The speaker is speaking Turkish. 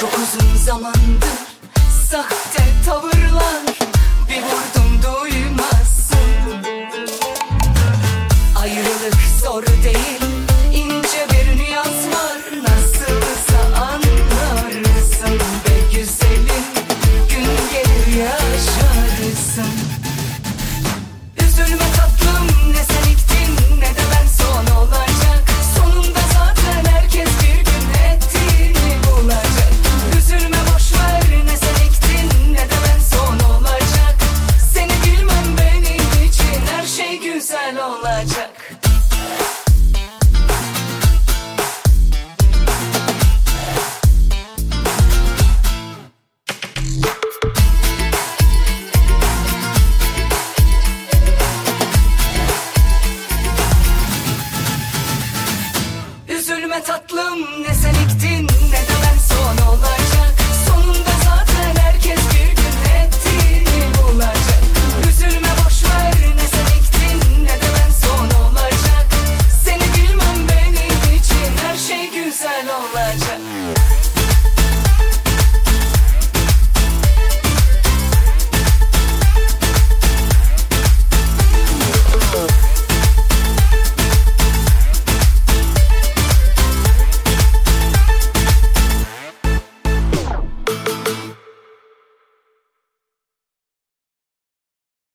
Çok uzun zamandır sahte tavırlar. Bir vurdum duyuyorum olacağım ne sen ektin ne de ben son olacak. Sonunda zaten herkes bir gün ettiğini bulacak. Üzülme boşver ne sen ektin ne de ben son olacak. Seni bilmem benim için her şey güzel olacak.